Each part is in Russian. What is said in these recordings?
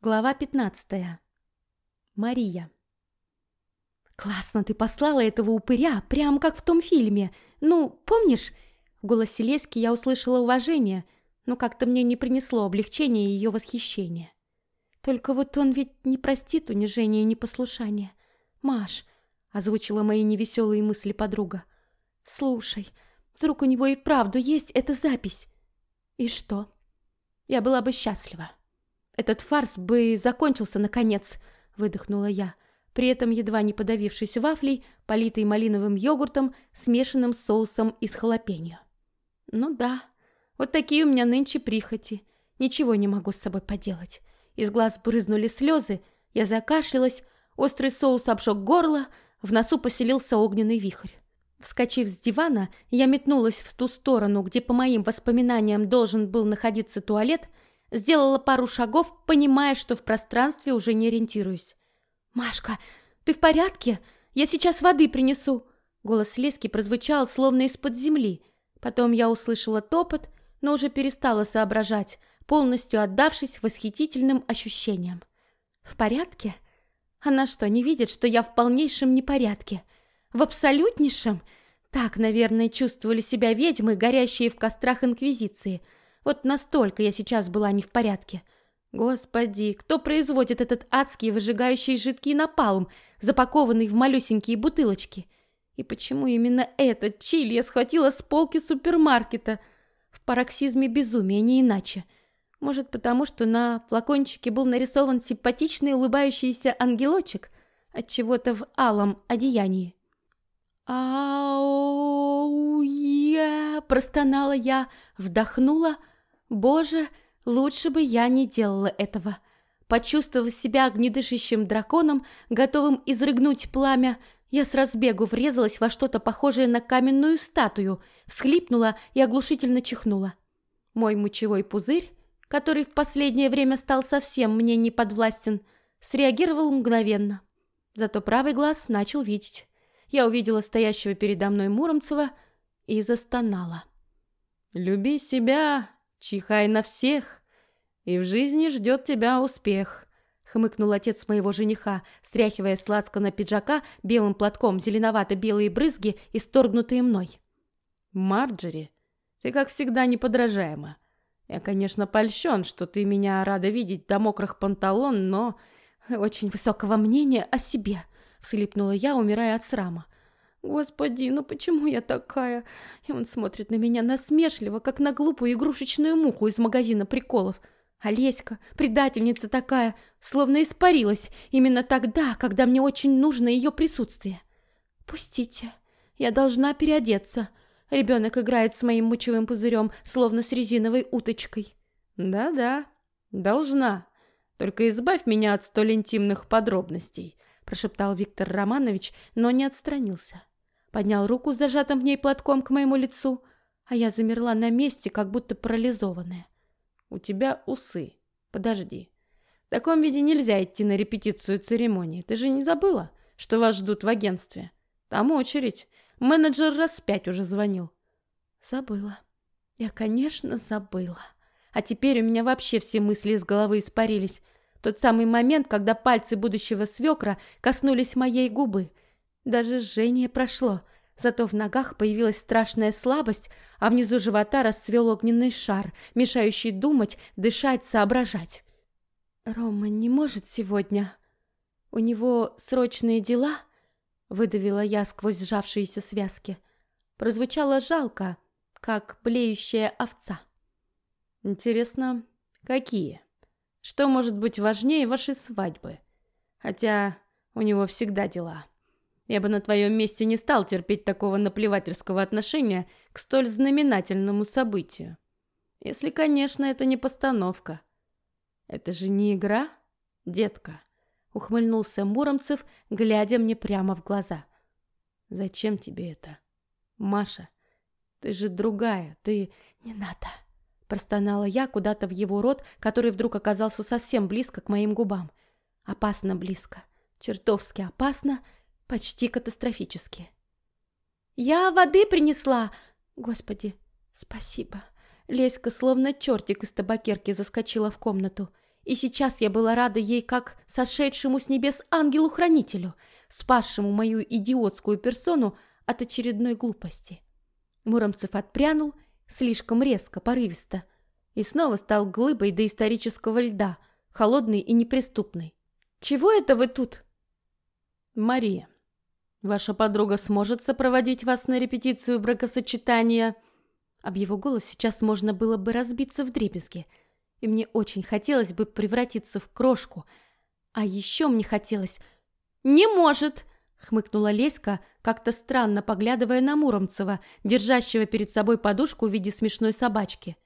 Глава 15. Мария. «Классно ты послала этого упыря, прям как в том фильме. Ну, помнишь?» В голосе Лески я услышала уважение, но как-то мне не принесло облегчения и ее восхищения. Только вот он ведь не простит унижения и непослушания. «Маш», — озвучила мои невеселые мысли подруга, — «слушай, вдруг у него и правду есть эта запись?» «И что?» «Я была бы счастлива». Этот фарс бы закончился наконец, выдохнула я, при этом едва не подавившись вафлей, политой малиновым йогуртом, смешанным с соусом из халапеньо. Ну да, вот такие у меня нынче прихоти. Ничего не могу с собой поделать. Из глаз брызнули слезы, я закашлялась, острый соус обжег горло, в носу поселился огненный вихрь. Вскочив с дивана, я метнулась в ту сторону, где, по моим воспоминаниям, должен был находиться туалет, Сделала пару шагов, понимая, что в пространстве уже не ориентируюсь. «Машка, ты в порядке? Я сейчас воды принесу!» Голос Лески прозвучал, словно из-под земли. Потом я услышала топот, но уже перестала соображать, полностью отдавшись восхитительным ощущениям. «В порядке? Она что, не видит, что я в полнейшем непорядке? В абсолютнейшем?» Так, наверное, чувствовали себя ведьмы, горящие в кострах Инквизиции – вот настолько я сейчас была не в порядке. Господи, кто производит этот адский выжигающий жидкий напалм, запакованный в малюсенькие бутылочки? И почему именно этот чили я схватила с полки супермаркета? В пароксизме безумия, не иначе. Может, потому что на флакончике был нарисован симпатичный улыбающийся ангелочек от чего-то в алом одеянии. «Ау, я!» – простонала я, вдохнула – Боже, лучше бы я не делала этого. Почувствовав себя огнедышащим драконом, готовым изрыгнуть пламя, я с разбегу врезалась во что-то похожее на каменную статую, всхлипнула и оглушительно чихнула. Мой мочевой пузырь, который в последнее время стал совсем мне не подвластен, среагировал мгновенно. Зато правый глаз начал видеть. Я увидела стоящего передо мной Муромцева и застонала. «Люби себя Чихай на всех, и в жизни ждет тебя успех», — хмыкнул отец моего жениха, стряхивая с на пиджака белым платком зеленовато-белые брызги, исторгнутые мной. «Марджери, ты, как всегда, неподражаема. Я, конечно, польщен, что ты меня рада видеть до мокрых панталон, но очень высокого мнения о себе», — всхлипнула я, умирая от срама. Господи, ну почему я такая? И он смотрит на меня насмешливо, как на глупую игрушечную муху из магазина приколов. Олеська, предательница такая, словно испарилась именно тогда, когда мне очень нужно ее присутствие. Пустите, я должна переодеться. Ребенок играет с моим мочевым пузырем, словно с резиновой уточкой. Да-да, должна. Только избавь меня от столь интимных подробностей, прошептал Виктор Романович, но не отстранился поднял руку с зажатым в ней платком к моему лицу, а я замерла на месте, как будто парализованная. «У тебя усы. Подожди. В таком виде нельзя идти на репетицию церемонии. Ты же не забыла, что вас ждут в агентстве? Там очередь. Менеджер раз пять уже звонил». «Забыла. Я, конечно, забыла. А теперь у меня вообще все мысли из головы испарились. Тот самый момент, когда пальцы будущего свекра коснулись моей губы — даже жжение прошло, зато в ногах появилась страшная слабость, а внизу живота расцвел огненный шар, мешающий думать, дышать, соображать. «Рома не может сегодня. У него срочные дела?» — выдавила я сквозь сжавшиеся связки. Прозвучало жалко, как блеющая овца. «Интересно, какие? Что может быть важнее вашей свадьбы? Хотя у него всегда дела». Я бы на твоем месте не стал терпеть такого наплевательского отношения к столь знаменательному событию. Если, конечно, это не постановка. Это же не игра, детка, ухмыльнулся Муромцев, глядя мне прямо в глаза. Зачем тебе это? Маша, ты же другая, ты не надо, простонала я куда-то в его рот, который вдруг оказался совсем близко к моим губам. Опасно близко, чертовски опасно Почти катастрофически. «Я воды принесла!» «Господи, спасибо!» Леська, словно чертик из табакерки, заскочила в комнату. И сейчас я была рада ей как сошедшему с небес ангелу-хранителю, спасшему мою идиотскую персону от очередной глупости. Муромцев отпрянул слишком резко, порывисто, и снова стал глыбой доисторического льда, холодный и неприступный. «Чего это вы тут?» «Мария, ваша подруга сможет сопроводить вас на репетицию бракосочетания?» Об его голос сейчас можно было бы разбиться в дребезги – и мне очень хотелось бы превратиться в крошку. А еще мне хотелось... «Не может!» — хмыкнула Леська, как-то странно поглядывая на Муромцева, держащего перед собой подушку в виде смешной собачки.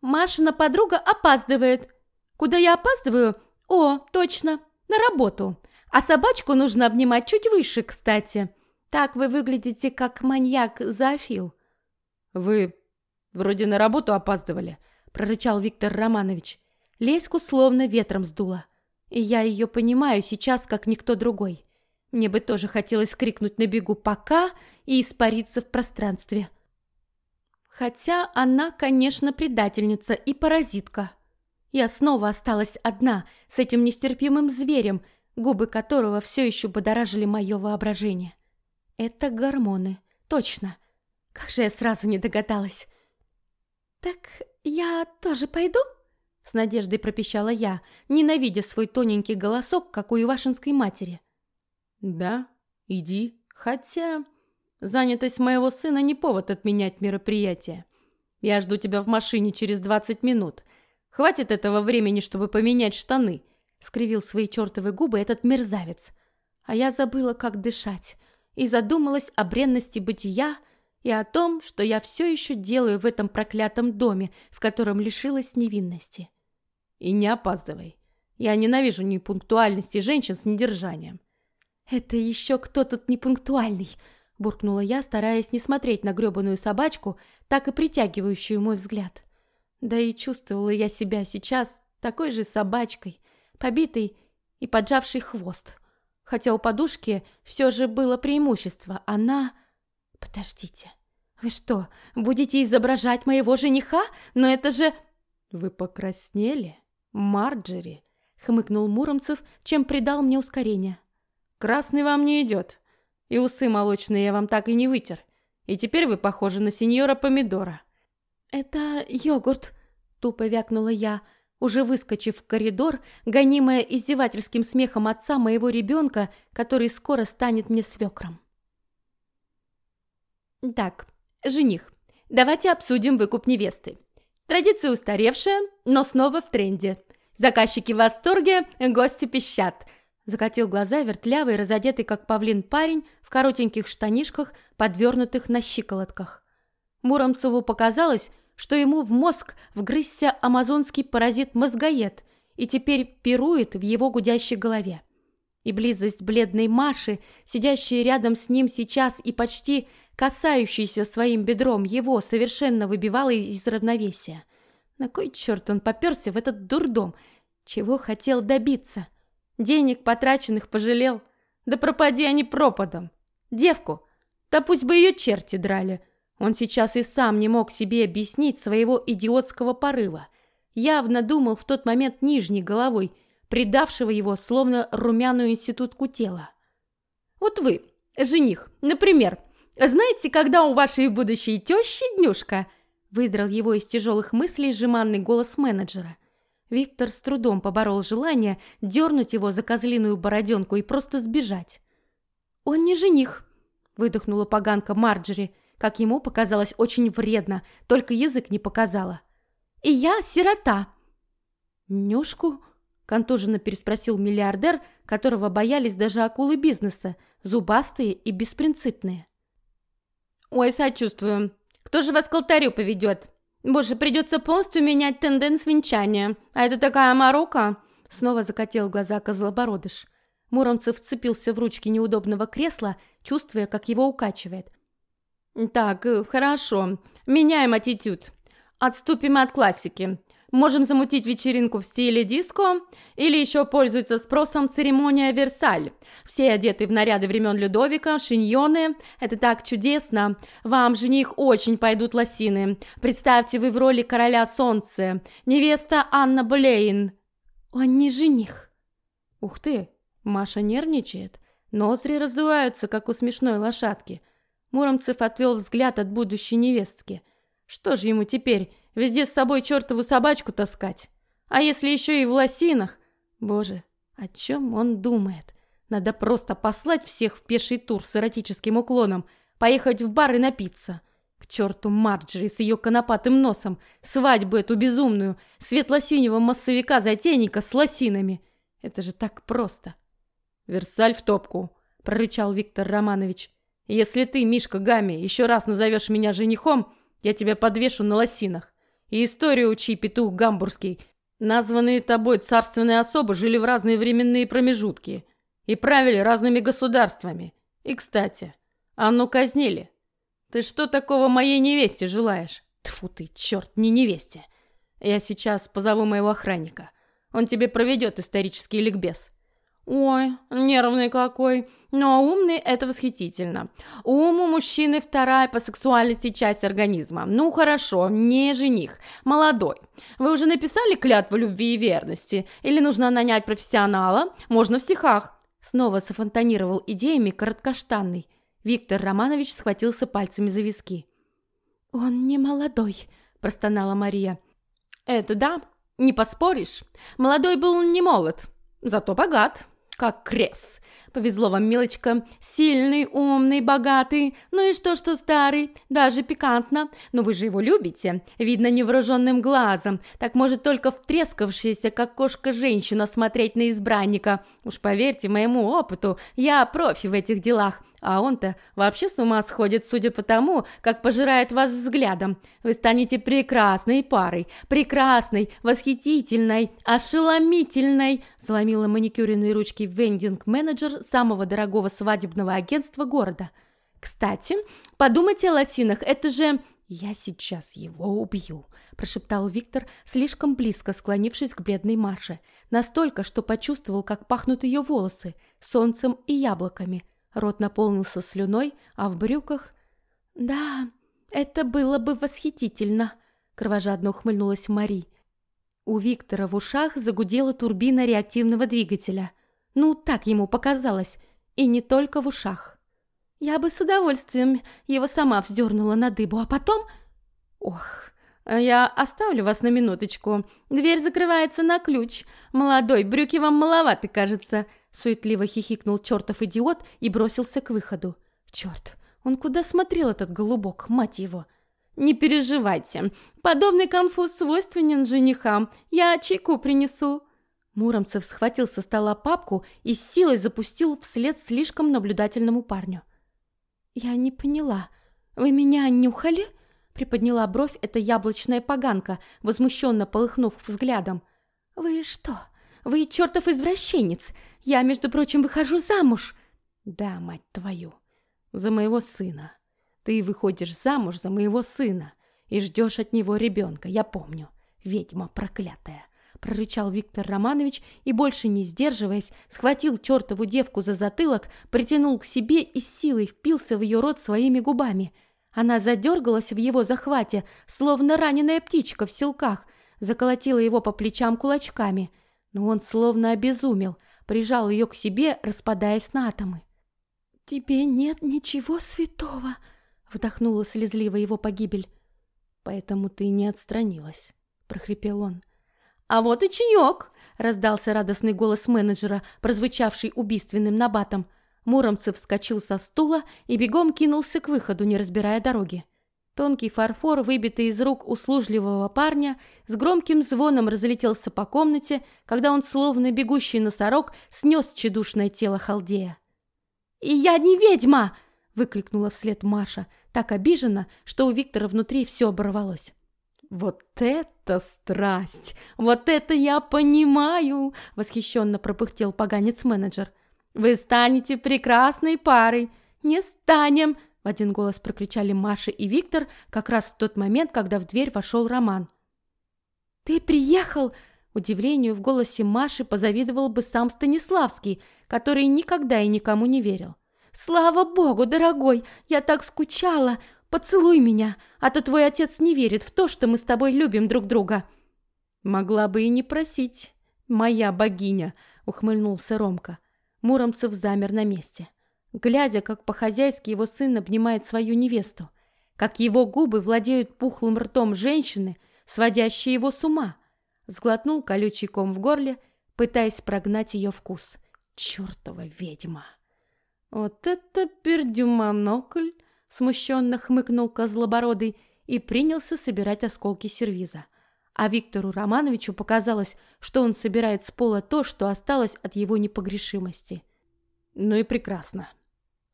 «Машина подруга опаздывает. Куда я опаздываю? О, точно, на работу. А собачку нужно обнимать чуть выше, кстати. Так вы выглядите как маньяк-зоофил». «Вы вроде на работу опаздывали», прорычал Виктор Романович. Леську словно ветром сдуло. И я ее понимаю сейчас, как никто другой. Мне бы тоже хотелось крикнуть на бегу «пока» и испариться в пространстве. Хотя она, конечно, предательница и паразитка. Я снова осталась одна с этим нестерпимым зверем, губы которого все еще будоражили мое воображение. Это гормоны, точно. Как же я сразу не догадалась. Так «Я тоже пойду?» С надеждой пропищала я, ненавидя свой тоненький голосок, как у Ивашинской матери. «Да, иди. Хотя занятость моего сына не повод отменять мероприятие. Я жду тебя в машине через двадцать минут. Хватит этого времени, чтобы поменять штаны», — скривил свои чертовы губы этот мерзавец. А я забыла, как дышать, и задумалась о бренности бытия, — и о том, что я все еще делаю в этом проклятом доме, в котором лишилась невинности. И не опаздывай. Я ненавижу непунктуальности женщин с недержанием. Это еще кто тут непунктуальный? буркнула я, стараясь не смотреть на грёбаную собачку, так и притягивающую мой взгляд. Да и чувствовала я себя сейчас такой же собачкой, побитой и поджавшей хвост. Хотя у подушки все же было преимущество. Она Подождите. Вы что, будете изображать моего жениха? Но это же Вы покраснели, Марджери, хмыкнул Муромцев, чем придал мне ускорение. Красный вам не идет. И усы молочные я вам так и не вытер. И теперь вы похожи на сеньора Помидора. Это йогурт, тупо вякнула я, уже выскочив в коридор, гонимая издевательским смехом отца моего ребенка, который скоро станет мне свекром. Так, жених, давайте обсудим выкуп невесты. Традиция устаревшая, но снова в тренде. Заказчики в восторге, гости пищат. Закатил глаза вертлявый, разодетый как павлин парень в коротеньких штанишках, подвернутых на щиколотках. Муромцеву показалось, что ему в мозг вгрызся амазонский паразит-мозгоед и теперь пирует в его гудящей голове. И близость бледной Маши, сидящей рядом с ним сейчас и почти касающийся своим бедром его, совершенно выбивало из равновесия. На кой черт он поперся в этот дурдом? Чего хотел добиться? Денег потраченных пожалел? Да пропади они пропадом. Девку, да пусть бы ее черти драли. Он сейчас и сам не мог себе объяснить своего идиотского порыва. Явно думал в тот момент нижней головой, предавшего его словно румяную институтку тела. Вот вы, жених, например, знаете, когда у вашей будущей тещи днюшка?» Выдрал его из тяжелых мыслей жеманный голос менеджера. Виктор с трудом поборол желание дернуть его за козлиную бороденку и просто сбежать. «Он не жених», — выдохнула поганка Марджери, как ему показалось очень вредно, только язык не показала. «И я сирота». «Нюшку?» — контуженно переспросил миллиардер, которого боялись даже акулы бизнеса, зубастые и беспринципные. «Ой, сочувствую. Кто же вас к алтарю поведет? Боже, придется полностью менять тенденс венчания. А это такая морока!» Снова закатил глаза козлобородыш. Муромцев вцепился в ручки неудобного кресла, чувствуя, как его укачивает. «Так, хорошо. Меняем аттитюд. Отступим от классики. Можем замутить вечеринку в стиле диско или еще пользуется спросом церемония Версаль. Все одеты в наряды времен Людовика, шиньоны. Это так чудесно. Вам, жених, очень пойдут лосины. Представьте, вы в роли короля солнца. Невеста Анна Болейн. Он не жених. Ух ты, Маша нервничает. Ноздри раздуваются, как у смешной лошадки. Муромцев отвел взгляд от будущей невестки. Что же ему теперь, везде с собой чертову собачку таскать? А если еще и в лосинах? Боже, о чем он думает? Надо просто послать всех в пеший тур с эротическим уклоном, поехать в бар и напиться. К черту Марджери с ее конопатым носом, свадьбу эту безумную, светло-синего массовика-затейника с лосинами. Это же так просто. «Версаль в топку», — прорычал Виктор Романович. «Если ты, Мишка Гами, еще раз назовешь меня женихом, я тебя подвешу на лосинах. И историю учи, петух гамбургский. Названные тобой царственные особы жили в разные временные промежутки и правили разными государствами. И, кстати, Анну казнили. Ты что такого моей невесте желаешь? Тфу ты, черт, не невесте. Я сейчас позову моего охранника. Он тебе проведет исторический ликбез. Ой, нервный какой. Но умный – это восхитительно. Ум у мужчины вторая по сексуальности часть организма. Ну хорошо, не жених, молодой. Вы уже написали клятву любви и верности? Или нужно нанять профессионала? Можно в стихах. Снова софонтанировал идеями короткоштанный. Виктор Романович схватился пальцами за виски. «Он не молодой», – простонала Мария. «Это да, не поспоришь. Молодой был не молод, зато богат, как крес. Повезло вам, милочка. Сильный, умный, богатый. Ну и что, что старый? Даже пикантно. Но вы же его любите. Видно невооруженным глазом. Так может только втрескавшаяся, как кошка женщина, смотреть на избранника. Уж поверьте моему опыту, я профи в этих делах. А он-то вообще с ума сходит, судя по тому, как пожирает вас взглядом. Вы станете прекрасной парой, прекрасной, восхитительной, ошеломительной, заломила маникюренные ручки вендинг-менеджер самого дорогого свадебного агентства города. Кстати, подумайте о лосинах, это же... «Я сейчас его убью», – прошептал Виктор, слишком близко склонившись к бедной Маше. Настолько, что почувствовал, как пахнут ее волосы, солнцем и яблоками – Рот наполнился слюной, а в брюках... «Да, это было бы восхитительно», — кровожадно ухмыльнулась Мари. У Виктора в ушах загудела турбина реактивного двигателя. Ну, так ему показалось. И не только в ушах. Я бы с удовольствием его сама вздернула на дыбу, а потом... Ох, я оставлю вас на минуточку. Дверь закрывается на ключ. Молодой, брюки вам маловаты, кажется. Суетливо хихикнул чертов идиот и бросился к выходу. Черт, он куда смотрел этот голубок, мать его? Не переживайте, подобный конфуз свойственен женихам. Я чайку принесу. Муромцев схватил со стола папку и с силой запустил вслед слишком наблюдательному парню. «Я не поняла. Вы меня нюхали?» Приподняла бровь эта яблочная поганка, возмущенно полыхнув взглядом. «Вы что, вы чертов извращенец! Я, между прочим, выхожу замуж!» «Да, мать твою, за моего сына. Ты выходишь замуж за моего сына и ждешь от него ребенка, я помню. Ведьма проклятая!» прорычал Виктор Романович и, больше не сдерживаясь, схватил чертову девку за затылок, притянул к себе и с силой впился в ее рот своими губами. Она задергалась в его захвате, словно раненая птичка в селках, заколотила его по плечам кулачками – но он словно обезумел, прижал ее к себе, распадаясь на атомы. «Тебе нет ничего святого!» — вдохнула слезливо его погибель. «Поэтому ты не отстранилась», — прохрипел он. «А вот и чаек!» — раздался радостный голос менеджера, прозвучавший убийственным набатом. Муромцев вскочил со стула и бегом кинулся к выходу, не разбирая дороги. Тонкий фарфор, выбитый из рук услужливого парня, с громким звоном разлетелся по комнате, когда он, словно бегущий носорог, снес чедушное тело халдея. «И я не ведьма!» — выкрикнула вслед Маша, так обижена, что у Виктора внутри все оборвалось. «Вот это страсть! Вот это я понимаю!» — восхищенно пропыхтел поганец-менеджер. «Вы станете прекрасной парой!» «Не станем!» В один голос прокричали Маша и Виктор как раз в тот момент, когда в дверь вошел Роман. «Ты приехал!» Удивлению в голосе Маши позавидовал бы сам Станиславский, который никогда и никому не верил. «Слава богу, дорогой! Я так скучала! Поцелуй меня, а то твой отец не верит в то, что мы с тобой любим друг друга!» «Могла бы и не просить, «Моя богиня!» — ухмыльнулся Ромка. Муромцев замер на месте, глядя, как по-хозяйски его сын обнимает свою невесту, как его губы владеют пухлым ртом женщины, сводящей его с ума. Сглотнул колючий ком в горле, пытаясь прогнать ее вкус. Чертова ведьма! «Вот это пердюмонокль!» — смущенно хмыкнул Козлобородый и принялся собирать осколки сервиза. А Виктору Романовичу показалось, что он собирает с пола то, что осталось от его непогрешимости. «Ну и прекрасно.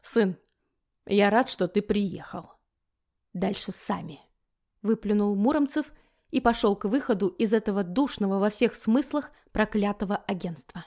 Сын, я рад, что ты приехал. Дальше сами», — выплюнул Муромцев и пошел к выходу из этого душного во всех смыслах проклятого агентства.